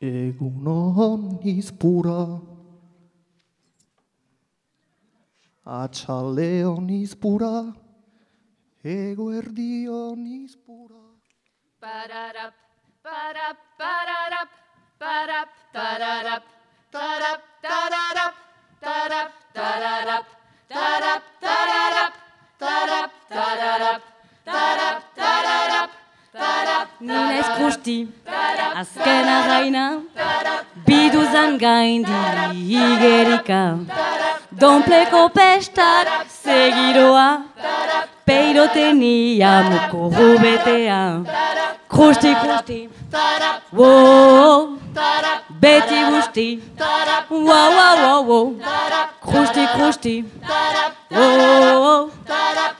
Egunon izpura Atxaleon izpura Eguerdion izpura Pararap, parap, pararap, parap, tararap, tarap, tararap, tarap, tararap, tarap, tararap, tarap, tararap, tarap, tararap, tarap, Nina ez krusti, azken arraina, biduzan gaindi igerika. Donpleko pestak segiroa, peirotenia muko rubetea. Krusti, krusti, wo, beti busti, wa, wa, wa, wo. Krusti, krusti, wo,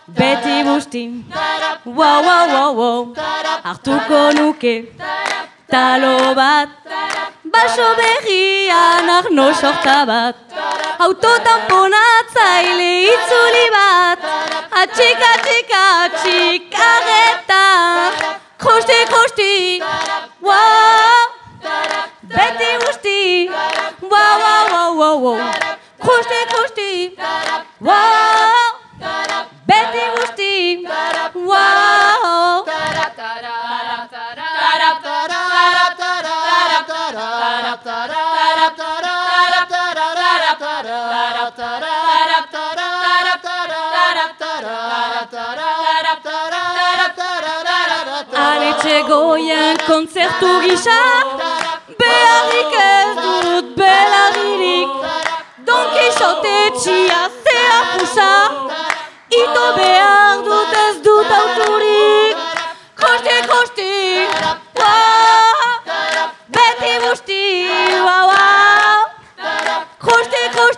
beti busti, wa, wa, wa, wo. Hartuko nuke, talo bat, baso berrian arno sorta bat. Autotamponatzaile itzuli bat, atxik, atxik, atxik, arreta. Krusti, krusti, wow, beti busti, wow, wow, wow, wow. Krusti, krusti, wow, Aletxe goien kontzertu gisa,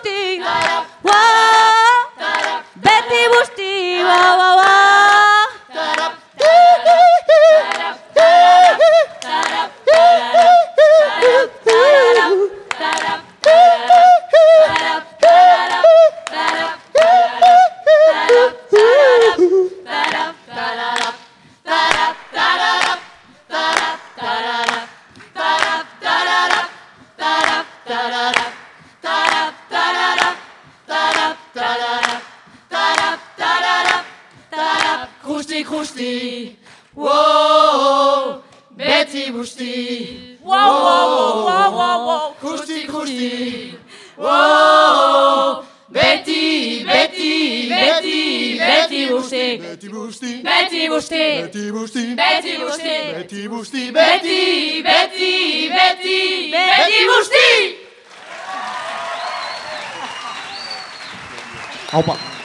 Kosti, Krusti, krusti, wow, beti busti, wow, wow, wow, wow, wow, krusti, krusti, wow, beti, beti, beti, beti busti, Beti busti beti busti, Beti busti beti busti, Beti busti beti, beti, beti, beti busti! Haupa